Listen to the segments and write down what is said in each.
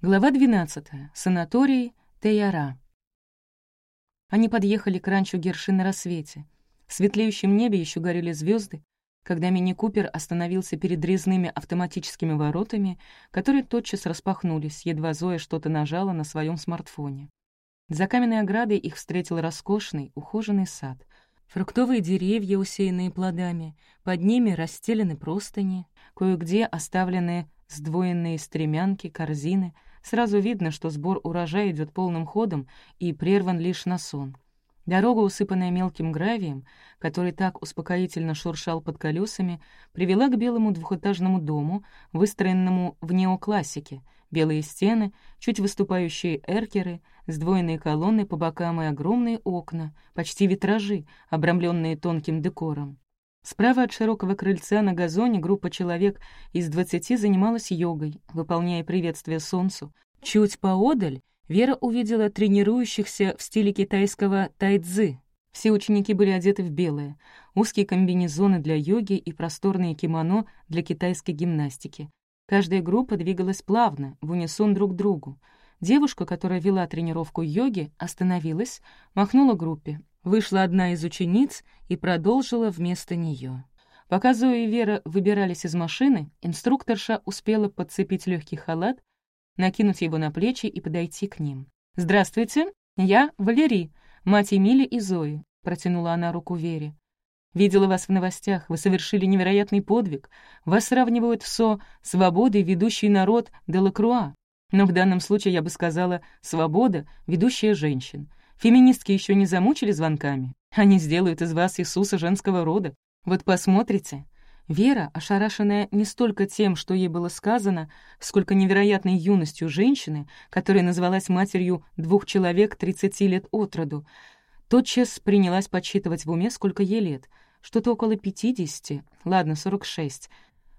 Глава 12. Санаторий Тейяра. Они подъехали к ранчо Герши на рассвете. В светлеющем небе еще горели звезды, когда мини-купер остановился перед резными автоматическими воротами, которые тотчас распахнулись, едва Зоя что-то нажала на своем смартфоне. За каменной оградой их встретил роскошный, ухоженный сад. Фруктовые деревья, усеянные плодами, под ними расстелены простыни, кое-где оставлены сдвоенные стремянки, корзины — Сразу видно, что сбор урожая идет полным ходом и прерван лишь на сон. Дорога, усыпанная мелким гравием, который так успокоительно шуршал под колесами, привела к белому двухэтажному дому, выстроенному в неоклассике. Белые стены, чуть выступающие эркеры, сдвоенные колонны по бокам и огромные окна, почти витражи, обрамленные тонким декором. Справа от широкого крыльца на газоне группа человек из двадцати занималась йогой, выполняя приветствие солнцу. Чуть поодаль Вера увидела тренирующихся в стиле китайского тайцзы. Все ученики были одеты в белое, узкие комбинезоны для йоги и просторные кимоно для китайской гимнастики. Каждая группа двигалась плавно, в унисон друг другу. Девушка, которая вела тренировку йоги, остановилась, махнула группе. Вышла одна из учениц и продолжила вместо нее. Пока Зоя и Вера выбирались из машины, инструкторша успела подцепить легкий халат, накинуть его на плечи и подойти к ним. «Здравствуйте, я Валерий, мать Эмили и Зои», — протянула она руку Вере. «Видела вас в новостях, вы совершили невероятный подвиг. Вас сравнивают СО «Свободой, ведущий народ Делакруа». Но в данном случае я бы сказала «Свобода, ведущая женщин». Феминистки еще не замучили звонками? Они сделают из вас Иисуса женского рода. Вот посмотрите». Вера, ошарашенная не столько тем, что ей было сказано, сколько невероятной юностью женщины, которая называлась матерью двух человек 30 лет от роду, тотчас принялась подсчитывать в уме, сколько ей лет. Что-то около 50, ладно, 46.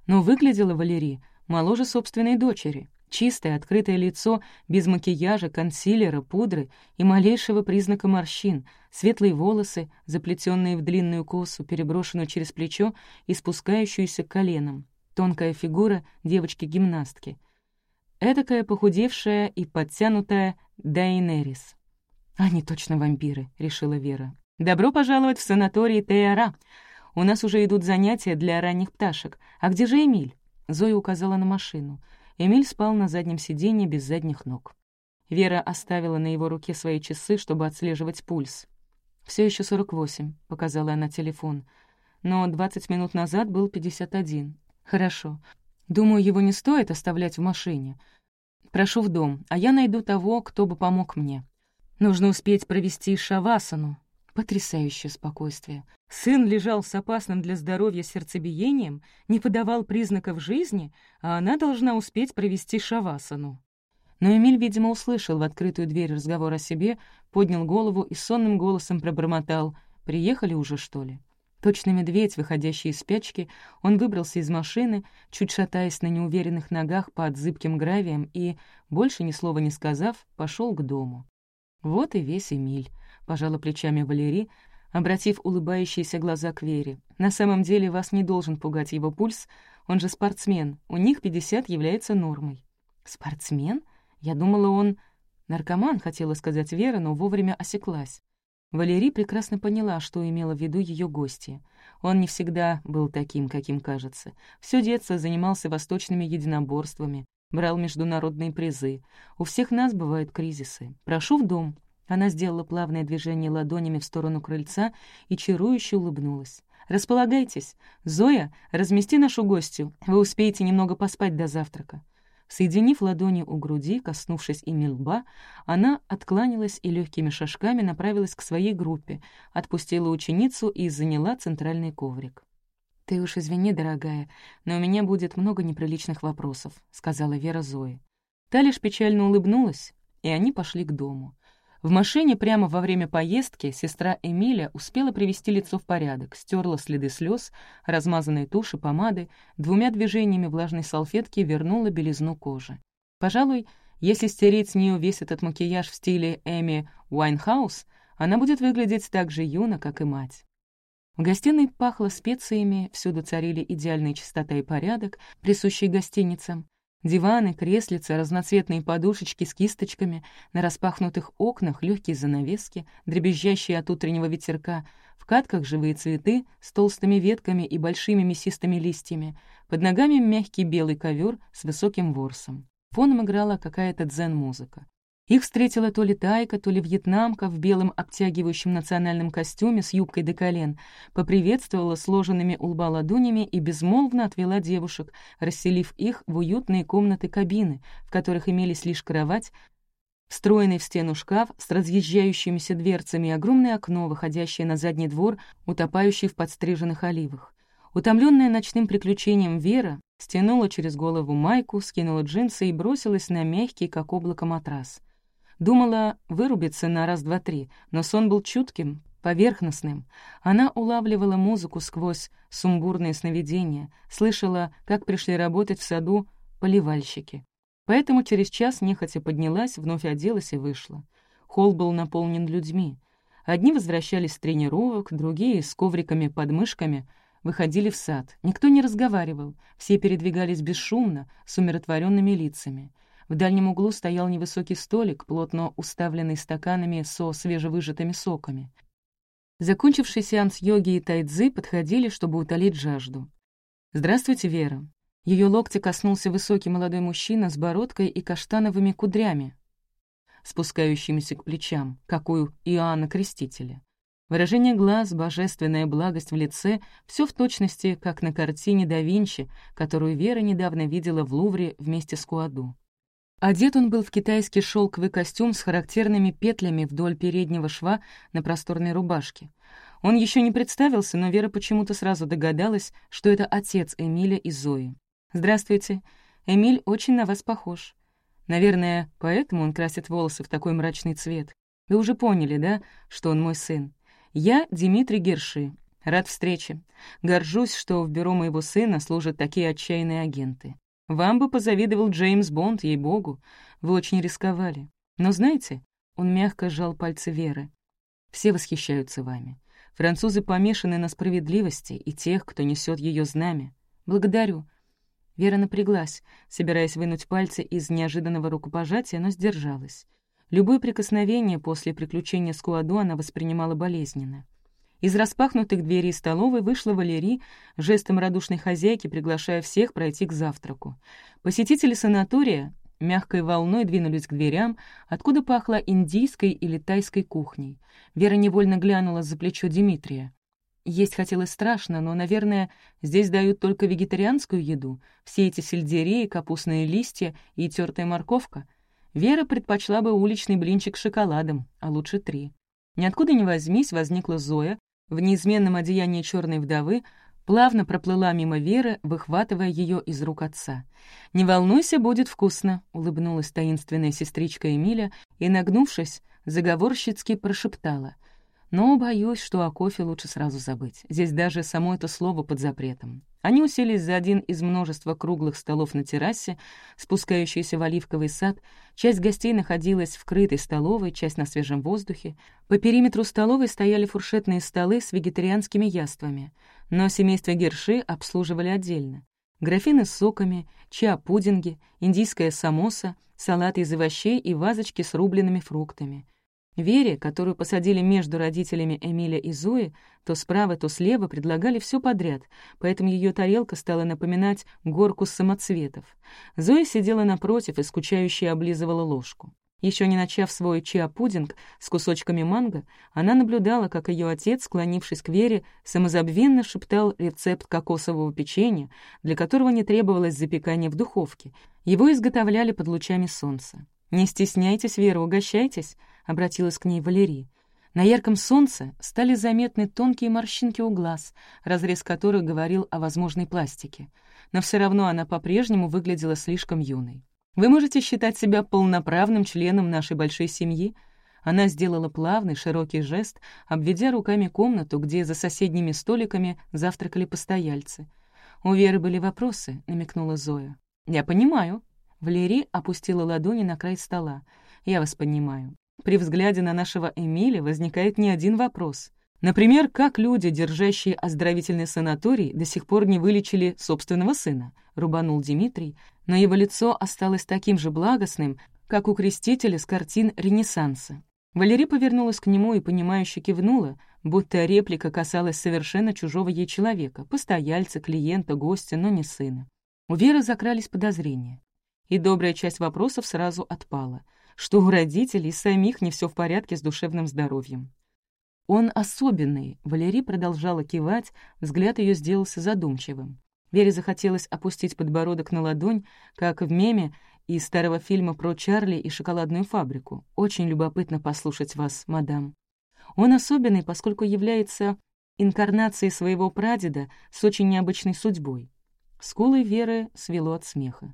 Но выглядела Валерий моложе собственной дочери. Чистое, открытое лицо, без макияжа, консилера, пудры и малейшего признака морщин, светлые волосы, заплетенные в длинную косу, переброшенную через плечо и спускающуюся к коленам, тонкая фигура девочки-гимнастки. Этакая похудевшая и подтянутая Дайнерис. «Они точно вампиры», — решила Вера. «Добро пожаловать в санаторий Теора. У нас уже идут занятия для ранних пташек. А где же Эмиль?» Зоя указала на машину — Эмиль спал на заднем сиденье без задних ног. Вера оставила на его руке свои часы, чтобы отслеживать пульс. Все еще 48», — показала она телефон. «Но 20 минут назад был 51. Хорошо. Думаю, его не стоит оставлять в машине. Прошу в дом, а я найду того, кто бы помог мне. Нужно успеть провести шавасану, Потрясающее спокойствие. Сын лежал с опасным для здоровья сердцебиением, не подавал признаков жизни, а она должна успеть провести шавасану. Но Эмиль, видимо, услышал в открытую дверь разговор о себе, поднял голову и сонным голосом пробормотал «Приехали уже, что ли?». Точно медведь, выходящий из спячки, он выбрался из машины, чуть шатаясь на неуверенных ногах под зыбким гравием и, больше ни слова не сказав, пошел к дому. Вот и весь Эмиль пожала плечами Валерий, обратив улыбающиеся глаза к Вере. «На самом деле вас не должен пугать его пульс, он же спортсмен, у них 50 является нормой». «Спортсмен? Я думала, он...» «Наркоман», — хотела сказать Вера, но вовремя осеклась. Валерий прекрасно поняла, что имела в виду ее гостья. Он не всегда был таким, каким кажется. Всё детство занимался восточными единоборствами, брал международные призы. У всех нас бывают кризисы. «Прошу в дом», она сделала плавное движение ладонями в сторону крыльца и чарующе улыбнулась. «Располагайтесь. Зоя, размести нашу гостью. Вы успеете немного поспать до завтрака». Соединив ладони у груди, коснувшись ими лба, она откланялась и легкими шажками направилась к своей группе, отпустила ученицу и заняла центральный коврик. «Ты уж извини, дорогая, но у меня будет много неприличных вопросов», — сказала Вера Зои. Та лишь печально улыбнулась, и они пошли к дому. В машине прямо во время поездки сестра Эмиля успела привести лицо в порядок, стерла следы слез, размазанные туши, помады, двумя движениями влажной салфетки вернула белизну кожи. Пожалуй, если стереть с нее весь этот макияж в стиле Эми Уайнхаус, она будет выглядеть так же юно, как и мать. В гостиной пахло специями, всюду царили идеальная чистота и порядок, присущие гостиницам. Диваны, креслица, разноцветные подушечки с кисточками, на распахнутых окнах легкие занавески, дребезжащие от утреннего ветерка, в катках живые цветы с толстыми ветками и большими мясистыми листьями, под ногами мягкий белый ковер с высоким ворсом. Фоном играла какая-то дзен-музыка. Их встретила то ли тайка, то ли вьетнамка в белом обтягивающем национальном костюме с юбкой до колен, поприветствовала сложенными у лба ладонями и безмолвно отвела девушек, расселив их в уютные комнаты-кабины, в которых имелись лишь кровать, встроенный в стену шкаф с разъезжающимися дверцами и огромное окно, выходящее на задний двор, утопающий в подстриженных оливах. Утомленная ночным приключением Вера стянула через голову майку, скинула джинсы и бросилась на мягкий, как облако, матрас. Думала вырубиться на раз-два-три, но сон был чутким, поверхностным. Она улавливала музыку сквозь сумбурные сновидения, слышала, как пришли работать в саду поливальщики. Поэтому через час нехотя поднялась, вновь оделась и вышла. Холл был наполнен людьми. Одни возвращались с тренировок, другие с ковриками под мышками выходили в сад. Никто не разговаривал, все передвигались бесшумно, с умиротворенными лицами. В дальнем углу стоял невысокий столик, плотно уставленный стаканами со свежевыжатыми соками. Закончивший сеанс йоги и тайцзы подходили, чтобы утолить жажду. «Здравствуйте, Вера». Ее локти коснулся высокий молодой мужчина с бородкой и каштановыми кудрями, спускающимися к плечам, как у Иоанна Крестителя. Выражение глаз, божественная благость в лице — все в точности, как на картине да Винчи, которую Вера недавно видела в Лувре вместе с Куаду. Одет он был в китайский шелковый костюм с характерными петлями вдоль переднего шва на просторной рубашке. Он еще не представился, но Вера почему-то сразу догадалась, что это отец Эмиля и Зои. «Здравствуйте. Эмиль очень на вас похож. Наверное, поэтому он красит волосы в такой мрачный цвет. Вы уже поняли, да, что он мой сын? Я Дмитрий Герши. Рад встрече. Горжусь, что в бюро моего сына служат такие отчаянные агенты. Вам бы позавидовал Джеймс Бонд, ей-богу. Вы очень рисковали. Но знаете, он мягко сжал пальцы Веры. Все восхищаются вами. Французы помешаны на справедливости и тех, кто несет ее знамя. Благодарю. Вера напряглась, собираясь вынуть пальцы из неожиданного рукопожатия, но сдержалась. Любое прикосновение после приключения с Куаду она воспринимала болезненно. Из распахнутых дверей столовой вышла Валерий, жестом радушной хозяйки приглашая всех пройти к завтраку. Посетители санатория мягкой волной двинулись к дверям, откуда пахло индийской или тайской кухней. Вера невольно глянула за плечо Дмитрия. Есть хотелось страшно, но, наверное, здесь дают только вегетарианскую еду. Все эти сельдереи, капустные листья и тертая морковка. Вера предпочла бы уличный блинчик с шоколадом, а лучше три. Ниоткуда не возьмись, возникла Зоя, в неизменном одеянии черной вдовы, плавно проплыла мимо Веры, выхватывая ее из рук отца. «Не волнуйся, будет вкусно», — улыбнулась таинственная сестричка Эмиля и, нагнувшись, заговорщицки прошептала — но боюсь, что о кофе лучше сразу забыть. Здесь даже само это слово под запретом. Они уселись за один из множества круглых столов на террасе, спускающийся в оливковый сад. Часть гостей находилась в крытой столовой, часть на свежем воздухе. По периметру столовой стояли фуршетные столы с вегетарианскими яствами, но семейство Герши обслуживали отдельно. Графины с соками, чиа-пудинги, индийская самоса, салаты из овощей и вазочки с рубленными фруктами — Вере, которую посадили между родителями Эмиля и Зои, то справа, то слева предлагали все подряд, поэтому ее тарелка стала напоминать горку самоцветов. Зоя сидела напротив и скучающе облизывала ложку. Еще не начав свой чиа-пудинг с кусочками манго, она наблюдала, как ее отец, склонившись к Вере, самозабвенно шептал рецепт кокосового печенья, для которого не требовалось запекание в духовке. Его изготовляли под лучами солнца. «Не стесняйтесь, Вера, угощайтесь», — обратилась к ней Валерий. На ярком солнце стали заметны тонкие морщинки у глаз, разрез которых говорил о возможной пластике. Но все равно она по-прежнему выглядела слишком юной. «Вы можете считать себя полноправным членом нашей большой семьи?» Она сделала плавный, широкий жест, обведя руками комнату, где за соседними столиками завтракали постояльцы. «У Веры были вопросы», — намекнула Зоя. «Я понимаю», Валерий опустила ладони на край стола. «Я вас понимаю. При взгляде на нашего Эмиля возникает не один вопрос. Например, как люди, держащие оздоровительный санаторий, до сих пор не вылечили собственного сына, рубанул Дмитрий, но его лицо осталось таким же благостным, как у крестителя с картин Ренессанса. Валерий повернулась к нему и, понимающе кивнула, будто реплика касалась совершенно чужого ей человека, постояльца, клиента, гостя, но не сына. У Веры закрались подозрения. И добрая часть вопросов сразу отпала, что у родителей самих не все в порядке с душевным здоровьем. «Он особенный», — Валерий продолжала кивать, взгляд ее сделался задумчивым. Вере захотелось опустить подбородок на ладонь, как в меме из старого фильма про Чарли и шоколадную фабрику. Очень любопытно послушать вас, мадам. Он особенный, поскольку является инкарнацией своего прадеда с очень необычной судьбой. Скулы Веры свело от смеха.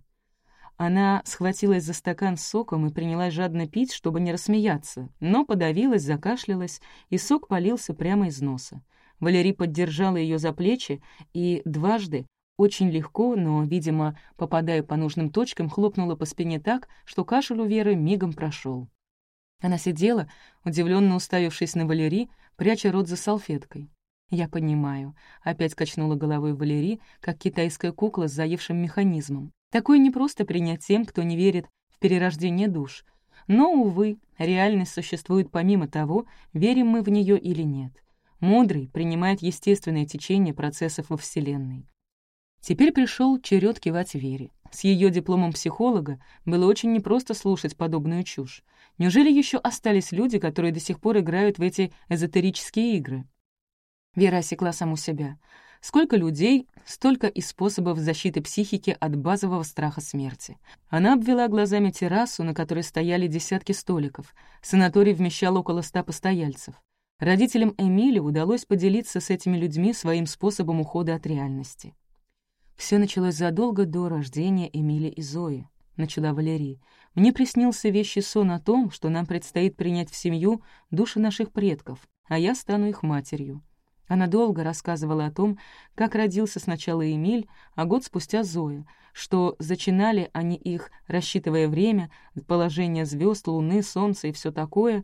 Она схватилась за стакан с соком и принялась жадно пить, чтобы не рассмеяться, но подавилась, закашлялась, и сок полился прямо из носа. Валерий поддержала ее за плечи и дважды, очень легко, но, видимо, попадая по нужным точкам, хлопнула по спине так, что кашель у Веры мигом прошел. Она сидела, удивленно уставившись на Валерий, пряча рот за салфеткой. «Я понимаю», — опять качнула головой Валерий, как китайская кукла с заевшим механизмом. Такое не просто принять тем, кто не верит в перерождение душ. Но, увы, реальность существует помимо того, верим мы в нее или нет. Мудрый принимает естественное течение процессов во Вселенной. Теперь пришел черед кивать Вере. С ее дипломом психолога было очень непросто слушать подобную чушь. Неужели еще остались люди, которые до сих пор играют в эти эзотерические игры? Вера осекла саму себя. Сколько людей, столько и способов защиты психики от базового страха смерти. Она обвела глазами террасу, на которой стояли десятки столиков. Санаторий вмещал около ста постояльцев. Родителям Эмили удалось поделиться с этими людьми своим способом ухода от реальности. Все началось задолго до рождения Эмили и Зои, начала Валерий. Мне приснился вещий сон о том, что нам предстоит принять в семью души наших предков, а я стану их матерью. Она долго рассказывала о том, как родился сначала Эмиль, а год спустя Зоя, что зачинали они их, рассчитывая время, положение звезд, луны, солнца и все такое,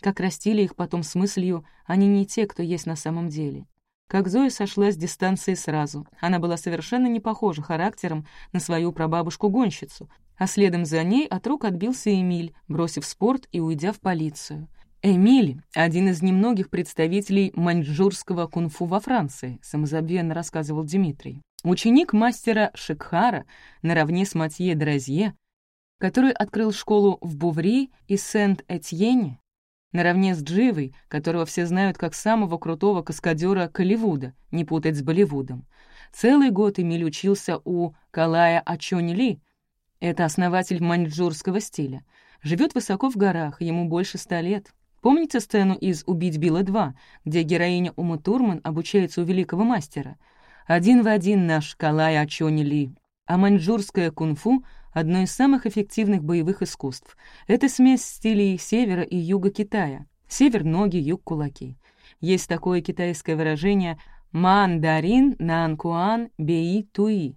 как растили их потом с мыслью «они не те, кто есть на самом деле». Как Зоя сошла с дистанции сразу. Она была совершенно не похожа характером на свою прабабушку-гонщицу, а следом за ней от рук отбился Эмиль, бросив спорт и уйдя в полицию. Эмиль — один из немногих представителей маньчжурского кунг-фу во Франции, самозабвенно рассказывал Дмитрий. Ученик мастера Шикхара наравне с Матье Дразье, который открыл школу в Буври и Сент-Этьене, наравне с Дживой, которого все знают как самого крутого каскадера Колливуда, не путать с Болливудом. Целый год Эмиль учился у Калая Ачони Ли, это основатель маньчжурского стиля. Живет высоко в горах, ему больше ста лет. Помните сцену из «Убить Билла 2», где героиня Ума Турман обучается у великого мастера? Один в один наш Калай Ачони Ли. А маньчжурское кунг-фу — одно из самых эффективных боевых искусств. Это смесь стилей севера и юга Китая. Север — ноги, юг — кулаки. Есть такое китайское выражение «мандарин нанкуан беи туи»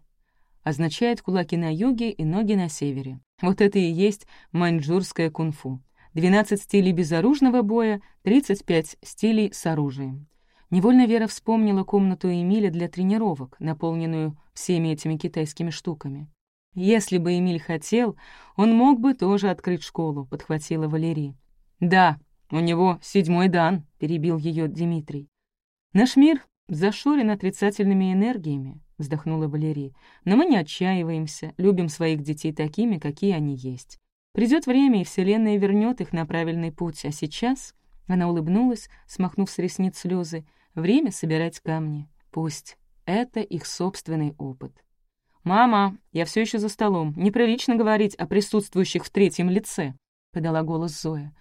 означает кулаки на юге и ноги на севере. Вот это и есть маньчжурское кунг-фу. 12 стилей безоружного боя, 35 стилей с оружием. Невольно Вера вспомнила комнату Эмиля для тренировок, наполненную всеми этими китайскими штуками. «Если бы Эмиль хотел, он мог бы тоже открыть школу», — подхватила Валерий. «Да, у него седьмой дан», — перебил ее Дмитрий. «Наш мир зашорен отрицательными энергиями», — вздохнула Валерий. «Но мы не отчаиваемся, любим своих детей такими, какие они есть. Придет время, и Вселенная вернет их на правильный путь, а сейчас...» Она улыбнулась, смахнув с ресниц слезы. «Время собирать камни. Пусть. Это их собственный опыт». «Мама, я все еще за столом. Неприлично говорить о присутствующих в третьем лице», — подала голос Зоя.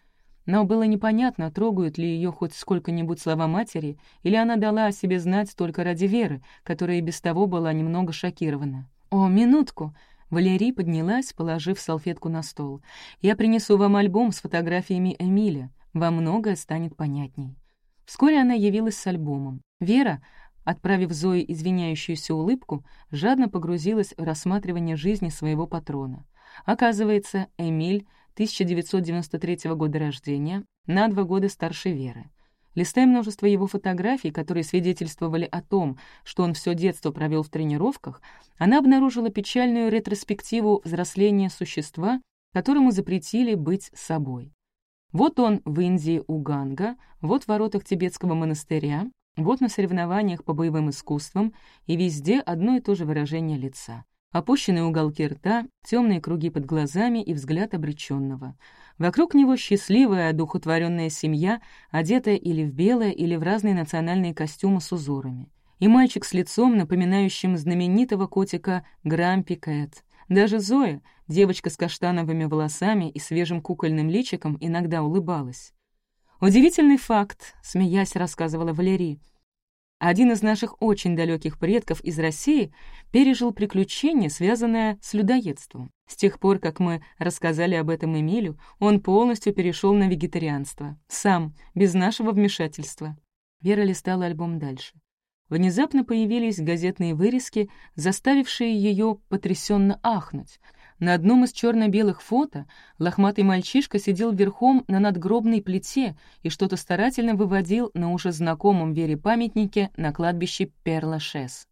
Но было непонятно, трогают ли ее хоть сколько-нибудь слова матери, или она дала о себе знать только ради Веры, которая и без того была немного шокирована. «О, минутку!» Валерий поднялась, положив салфетку на стол. «Я принесу вам альбом с фотографиями Эмиля. Вам многое станет понятней». Вскоре она явилась с альбомом. Вера, отправив Зое извиняющуюся улыбку, жадно погрузилась в рассматривание жизни своего патрона. Оказывается, Эмиль, 1993 года рождения, на два года старше Веры. Листая множество его фотографий, которые свидетельствовали о том, что он все детство провел в тренировках, она обнаружила печальную ретроспективу взросления существа, которому запретили быть собой. Вот он в Индии у Ганга, вот в воротах тибетского монастыря, вот на соревнованиях по боевым искусствам, и везде одно и то же выражение лица. Опущенные уголки рта, темные круги под глазами и взгляд обреченного. Вокруг него счастливая, одухотворенная семья, одетая или в белое, или в разные национальные костюмы с узорами. И мальчик с лицом, напоминающим знаменитого котика Грампи Кэт. Даже Зоя, девочка с каштановыми волосами и свежим кукольным личиком, иногда улыбалась. «Удивительный факт», — смеясь рассказывала Валерий, — один из наших очень далеких предков из России пережил приключение, связанное с людоедством. С тех пор, как мы рассказали об этом Эмилю, он полностью перешел на вегетарианство. Сам, без нашего вмешательства. Вера листала альбом дальше. Внезапно появились газетные вырезки, заставившие ее потрясенно ахнуть — на одном из черно-белых фото лохматый мальчишка сидел верхом на надгробной плите и что-то старательно выводил на уже знакомом Вере памятнике на кладбище Перлашес.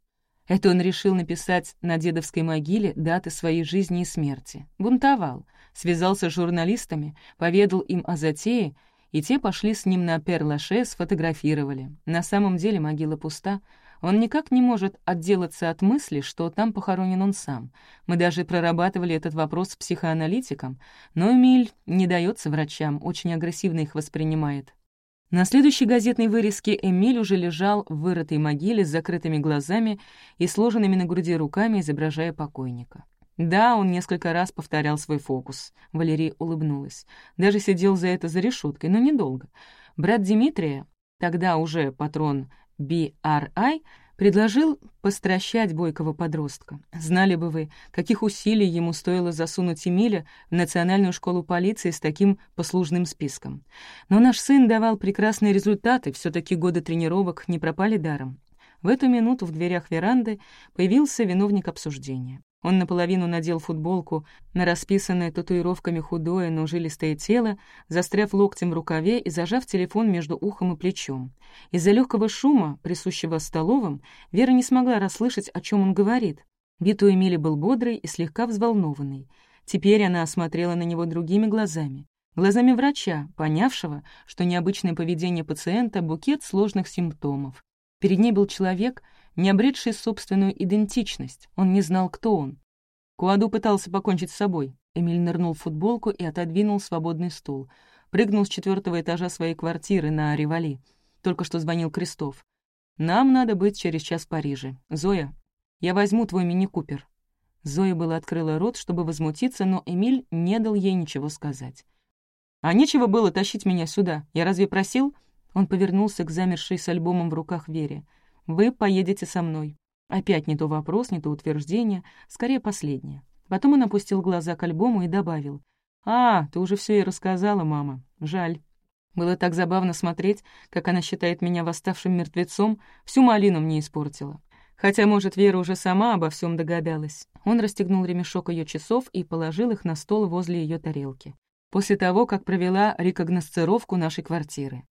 Это он решил написать на дедовской могиле даты своей жизни и смерти. Бунтовал, связался с журналистами, поведал им о затее, и те пошли с ним на Перлашес, сфотографировали. На самом деле могила пуста — он никак не может отделаться от мысли, что там похоронен он сам. Мы даже прорабатывали этот вопрос с психоаналитиком, но Эмиль не дается врачам, очень агрессивно их воспринимает. На следующей газетной вырезке Эмиль уже лежал в вырытой могиле с закрытыми глазами и сложенными на груди руками, изображая покойника. Да, он несколько раз повторял свой фокус. Валерия улыбнулась. Даже сидел за это за решеткой, но недолго. Брат Дмитрия, тогда уже патрон BRI предложил постращать бойкого подростка. Знали бы вы, каких усилий ему стоило засунуть Эмиля в Национальную школу полиции с таким послужным списком. Но наш сын давал прекрасные результаты, все таки годы тренировок не пропали даром. В эту минуту в дверях веранды появился виновник обсуждения. Он наполовину надел футболку на расписанное татуировками худое, но жилистое тело, застряв локтем в рукаве и зажав телефон между ухом и плечом. Из-за легкого шума, присущего столовым, Вера не смогла расслышать, о чем он говорит. Вид Эмили был бодрый и слегка взволнованный. Теперь она осмотрела на него другими глазами. Глазами врача, понявшего, что необычное поведение пациента — букет сложных симптомов. Перед ней был человек — не обретший собственную идентичность. Он не знал, кто он. Куаду пытался покончить с собой. Эмиль нырнул в футболку и отодвинул свободный стул. Прыгнул с четвертого этажа своей квартиры на Ревали. Только что звонил Крестов. «Нам надо быть через час в Париже. Зоя, я возьму твой мини-купер». Зоя была открыла рот, чтобы возмутиться, но Эмиль не дал ей ничего сказать. «А нечего было тащить меня сюда. Я разве просил?» Он повернулся к замершей с альбомом в руках Вере. Вы поедете со мной. Опять не то вопрос, не то утверждение, скорее последнее. Потом он опустил глаза к альбому и добавил. «А, ты уже все и рассказала, мама. Жаль. Было так забавно смотреть, как она считает меня восставшим мертвецом, всю малину мне испортила. Хотя, может, Вера уже сама обо всем догадалась. Он расстегнул ремешок ее часов и положил их на стол возле ее тарелки. После того, как провела рекогносцировку нашей квартиры.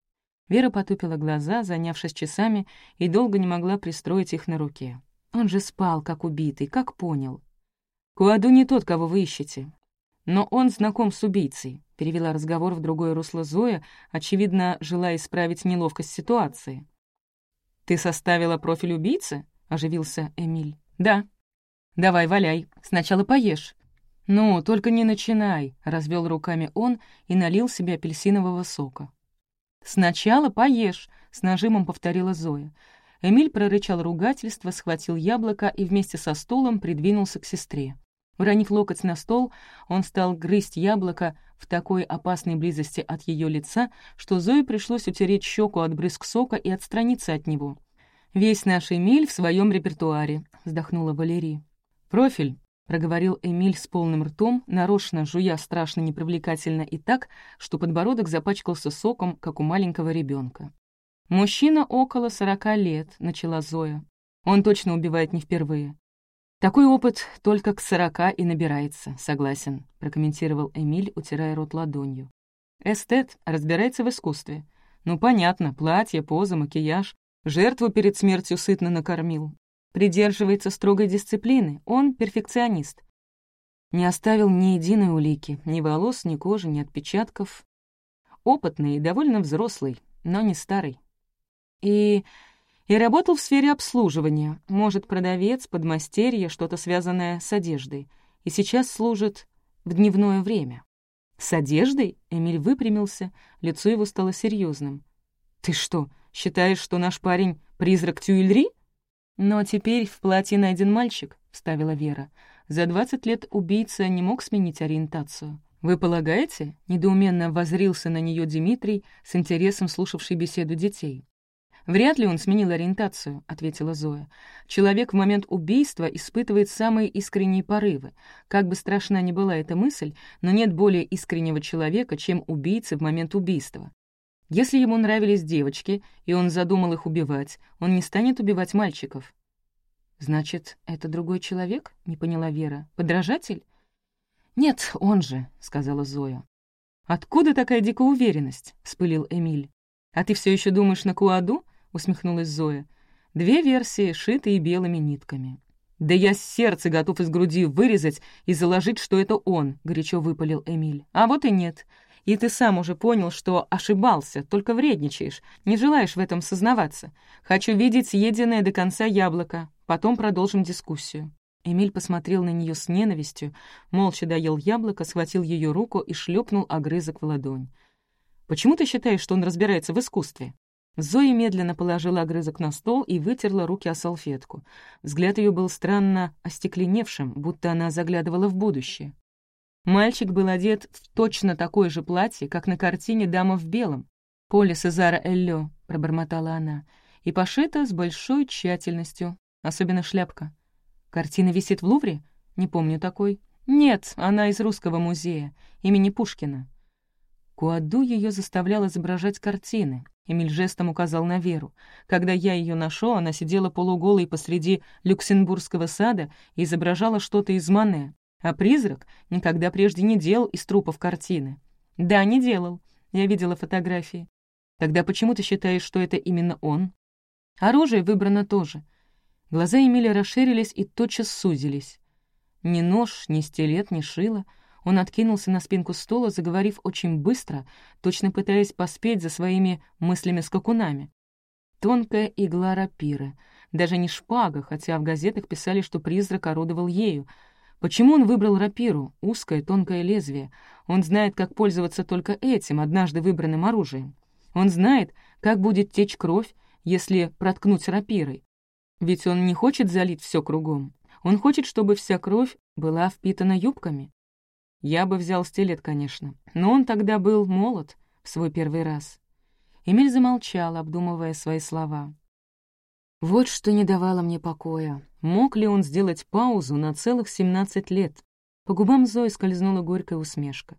Вера потупила глаза, занявшись часами, и долго не могла пристроить их на руке. Он же спал, как убитый, как понял. «Куаду не тот, кого вы ищете. Но он знаком с убийцей», — перевела разговор в другое русло Зоя, очевидно, желая исправить неловкость ситуации. «Ты составила профиль убийцы?» — оживился Эмиль. «Да». «Давай, валяй. Сначала поешь». «Ну, только не начинай», — развел руками он и налил себе апельсинового сока. «Сначала поешь», — с нажимом повторила Зоя. Эмиль прорычал ругательство, схватил яблоко и вместе со стулом придвинулся к сестре. Уронив локоть на стол, он стал грызть яблоко в такой опасной близости от ее лица, что Зое пришлось утереть щеку от брызг сока и отстраниться от него. «Весь наш Эмиль в своем репертуаре», — вздохнула Валерий. «Профиль — проговорил Эмиль с полным ртом, нарочно жуя страшно непривлекательно и так, что подбородок запачкался соком, как у маленького ребенка. «Мужчина около сорока лет», — начала Зоя. «Он точно убивает не впервые». «Такой опыт только к сорока и набирается, согласен», — прокомментировал Эмиль, утирая рот ладонью. «Эстет разбирается в искусстве. Ну, понятно, платье, поза, макияж. Жертву перед смертью сытно накормил. Придерживается строгой дисциплины, он перфекционист. Не оставил ни единой улики, ни волос, ни кожи, ни отпечатков. Опытный и довольно взрослый, но не старый. И... и работал в сфере обслуживания, может, продавец, подмастерье, что-то связанное с одеждой. И сейчас служит в дневное время. «С одеждой?» — Эмиль выпрямился, лицо его стало серьезным. «Ты что, считаешь, что наш парень — призрак Тюильри?» «Но теперь в платье найден мальчик», — вставила Вера. «За двадцать лет убийца не мог сменить ориентацию». «Вы полагаете?» — недоуменно возрился на нее Дмитрий, с интересом слушавший беседу детей. «Вряд ли он сменил ориентацию», — ответила Зоя. «Человек в момент убийства испытывает самые искренние порывы. Как бы страшна ни была эта мысль, но нет более искреннего человека, чем убийца в момент убийства. Если ему нравились девочки, и он задумал их убивать, он не станет убивать мальчиков». «Значит, это другой человек?» — не поняла Вера. «Подражатель?» «Нет, он же», — сказала Зоя. «Откуда такая дикая уверенность?» — вспылил Эмиль. «А ты все еще думаешь на Куаду?» усмехнулась Зоя. «Две версии, шитые белыми нитками». «Да я сердце готов из груди вырезать и заложить, что это он», — горячо выпалил Эмиль. «А вот и нет. И ты сам уже понял, что ошибался, только вредничаешь, не желаешь в этом сознаваться. Хочу видеть съеденное до конца яблоко, потом продолжим дискуссию». Эмиль посмотрел на нее с ненавистью, молча доел яблоко, схватил ее руку и шлепнул огрызок в ладонь. «Почему ты считаешь, что он разбирается в искусстве?» Зоя медленно положила огрызок на стол и вытерла руки о салфетку. Взгляд ее был странно остекленевшим, будто она заглядывала в будущее. Мальчик был одет в точно такое же платье, как на картине «Дама в белом». «Поле Сезара Эллё», — пробормотала она, и пошита с большой тщательностью, особенно шляпка. «Картина висит в Лувре? Не помню такой». «Нет, она из Русского музея, имени Пушкина». Куаду ее заставлял изображать картины, Эмиль жестом указал на Веру. Когда я ее нашел, она сидела полуголой посреди Люксембургского сада и изображала что-то из Мане. А призрак никогда прежде не делал из трупов картины. Да, не делал. Я видела фотографии. Тогда почему ты считаешь, что это именно он? Оружие выбрано тоже. Глаза Эмиля расширились и тотчас сузились. Ни нож, ни стилет, ни шило — он откинулся на спинку стула, заговорив очень быстро, точно пытаясь поспеть за своими мыслями-скакунами. Тонкая игла рапиры. Даже не шпага, хотя в газетах писали, что призрак орудовал ею. Почему он выбрал рапиру, узкое тонкое лезвие? Он знает, как пользоваться только этим, однажды выбранным оружием. Он знает, как будет течь кровь, если проткнуть рапирой. Ведь он не хочет залить все кругом. Он хочет, чтобы вся кровь была впитана юбками. Я бы взял стилет, конечно, но он тогда был молод в свой первый раз. Эмиль замолчал, обдумывая свои слова. Вот что не давало мне покоя. Мог ли он сделать паузу на целых семнадцать лет? По губам Зои скользнула горькая усмешка.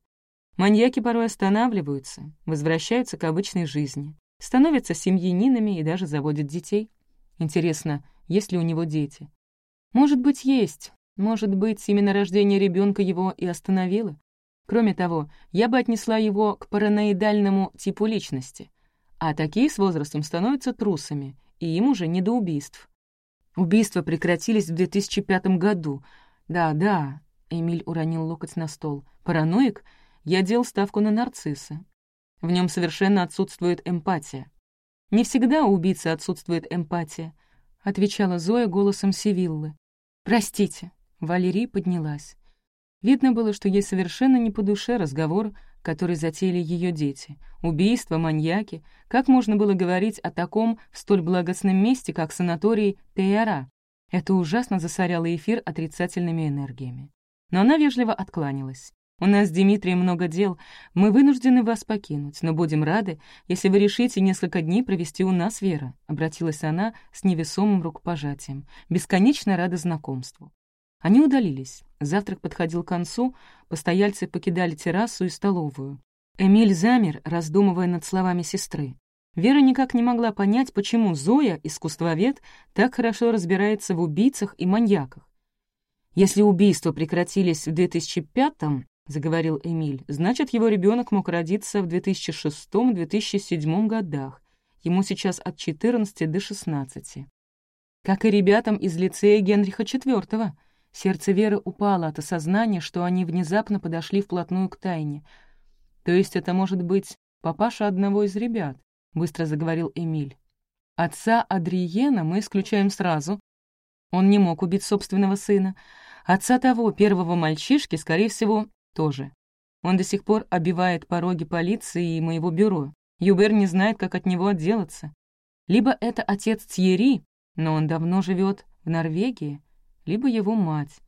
Маньяки порой останавливаются, возвращаются к обычной жизни, становятся семьянинами и даже заводят детей. Интересно, есть ли у него дети? Может быть, есть, может быть, именно рождение ребенка его и остановило? Кроме того, я бы отнесла его к параноидальному типу личности. А такие с возрастом становятся трусами, и им уже не до убийств. Убийства прекратились в 2005 году. Да, да, Эмиль уронил локоть на стол. Параноик? Я делал ставку на нарцисса. В нем совершенно отсутствует эмпатия. «Не всегда у убийцы отсутствует эмпатия», — отвечала Зоя голосом Сивиллы. «Простите, Валерий поднялась. Видно было, что ей совершенно не по душе разговор, который затеяли ее дети. Убийства, маньяки. Как можно было говорить о таком в столь благостном месте, как санаторий Тейара? Это ужасно засоряло эфир отрицательными энергиями. Но она вежливо откланялась. «У нас с Дмитрием много дел. Мы вынуждены вас покинуть, но будем рады, если вы решите несколько дней провести у нас, Вера», — обратилась она с невесомым рукопожатием. «Бесконечно рада знакомству. Они удалились. Завтрак подходил к концу, постояльцы покидали террасу и столовую. Эмиль замер, раздумывая над словами сестры. Вера никак не могла понять, почему Зоя, искусствовед, так хорошо разбирается в убийцах и маньяках. Если убийства прекратились в 2005-м, — заговорил Эмиль. «Значит, его ребенок мог родиться в 2006-2007 годах. Ему сейчас от 14 до 16. Как и ребятам из лицея Генриха IV. Сердце Веры упало от осознания, что они внезапно подошли вплотную к тайне. То есть это может быть папаша одного из ребят, — быстро заговорил Эмиль. Отца Адриена мы исключаем сразу. Он не мог убить собственного сына. Отца того, первого мальчишки, скорее всего, тоже. Он до сих пор обивает пороги полиции и моего бюро. Юбер не знает, как от него отделаться. Либо это отец Тьерри, но он давно живет в Норвегии, либо его мать.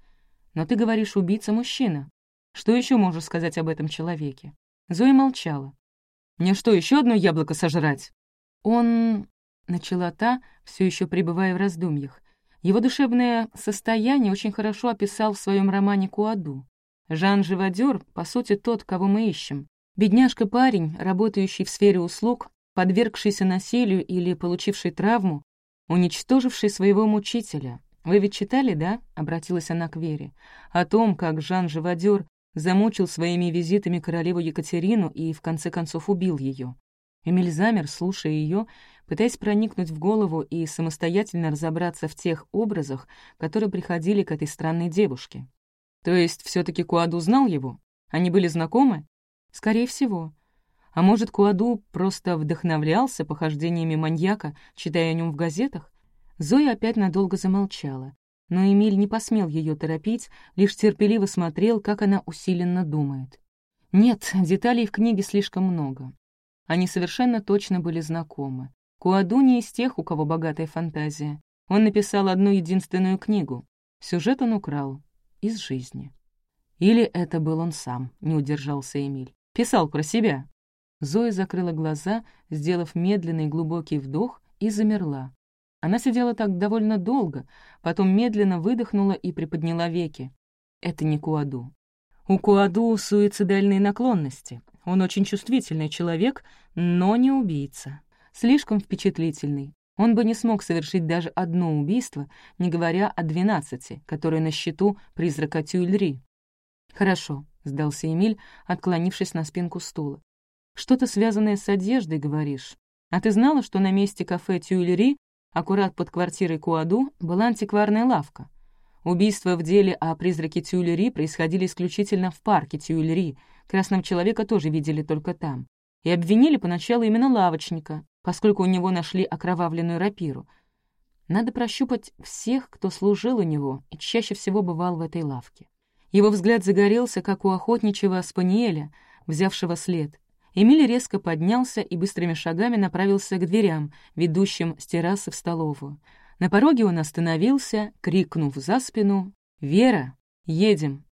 Но ты говоришь, убийца-мужчина. Что еще можешь сказать об этом человеке?» Зоя молчала. «Мне что, еще одно яблоко сожрать?» «Он...» — начала та, все еще пребывая в раздумьях. Его душевное состояние очень хорошо описал в своем романе «Куаду». Жан Живодер, по сути, тот, кого мы ищем. Бедняжка-парень, работающий в сфере услуг, подвергшийся насилию или получивший травму, уничтоживший своего мучителя. Вы ведь читали, да?» — обратилась она к Вере. «О том, как Жан Живодер замучил своими визитами королеву Екатерину и, в конце концов, убил ее. Эмиль замер, слушая ее, пытаясь проникнуть в голову и самостоятельно разобраться в тех образах, которые приходили к этой странной девушке. То есть все таки Куаду знал его? Они были знакомы? Скорее всего. А может, Куаду просто вдохновлялся похождениями маньяка, читая о нем в газетах? Зоя опять надолго замолчала. Но Эмиль не посмел ее торопить, лишь терпеливо смотрел, как она усиленно думает. Нет, деталей в книге слишком много. Они совершенно точно были знакомы. Куаду не из тех, у кого богатая фантазия. Он написал одну единственную книгу. Сюжет он украл. Из жизни. Или это был он сам, не удержался Эмиль. Писал про себя». Зоя закрыла глаза, сделав медленный глубокий вдох, и замерла. Она сидела так довольно долго, потом медленно выдохнула и приподняла веки. Это не Куаду. У Куаду суицидальные наклонности. Он очень чувствительный человек, но не убийца. Слишком впечатлительный. Он бы не смог совершить даже одно убийство, не говоря о двенадцати, которые на счету призрака Тюльри. «Хорошо», — сдался Эмиль, отклонившись на спинку стула. «Что-то связанное с одеждой, говоришь. А ты знала, что на месте кафе Тюильри, аккурат под квартирой Куаду, была антикварная лавка? Убийства в деле о призраке Тюильри происходили исключительно в парке Тюильри, красного человека тоже видели только там. И обвинили поначалу именно лавочника, поскольку у него нашли окровавленную рапиру. Надо прощупать всех, кто служил у него и чаще всего бывал в этой лавке. Его взгляд загорелся, как у охотничьего спаниеля, взявшего след. Эмиль резко поднялся и быстрыми шагами направился к дверям, ведущим с террасы в столовую. На пороге он остановился, крикнув за спину «Вера, едем!»